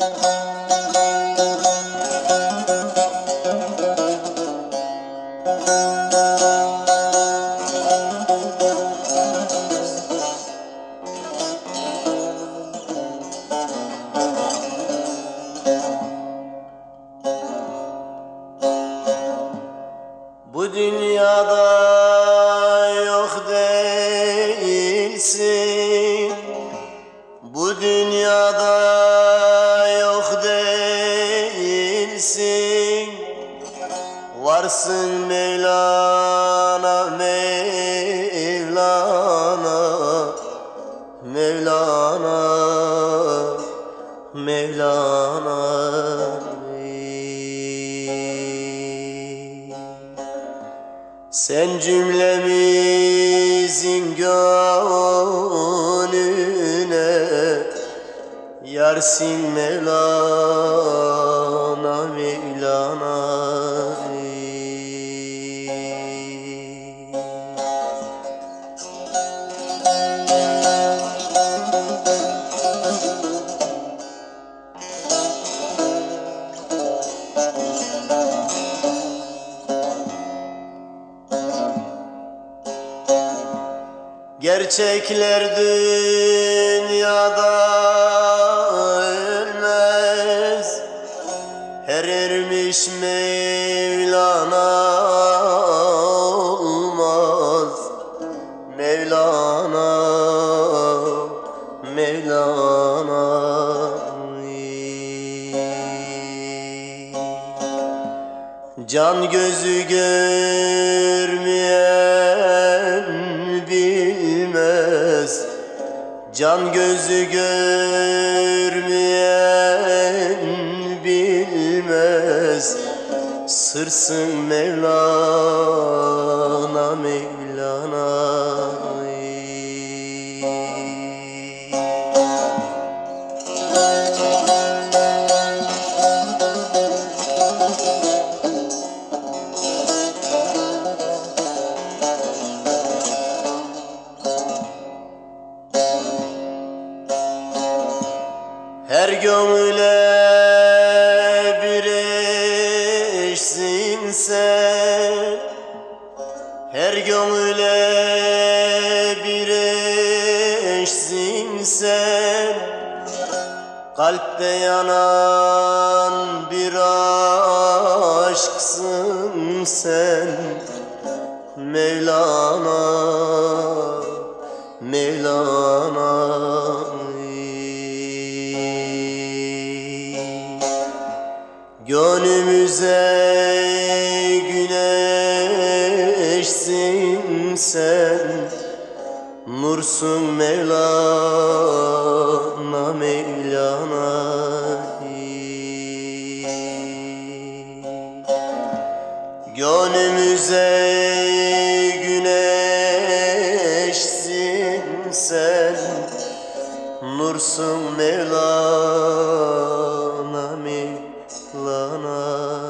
Bu dünyada yok değilsin. Bu dünyada Varsın Mevlana Mevlana Mevlana Mevlana. Sen cümlemizin gönlüne Yarsın Mevlana Gerçekler dünyada ölmez. Her ermiş Mevlana olmaz. Mevlana Mevlana. Can gözü görmeyen Can gözü görmeyen bilmez. Sırsın Mevlana Mevlana Her gönüle bir eşsin sen. Her gönüle bir eşsin sen. Kalpte yanan bir aşksın sen. Mevlana Mevlana Gönlümüze güneşsin sen Nursun Mevlana Mevlana Gönlümüze güneşsin sen Nursun Mevlana Mevlana aslana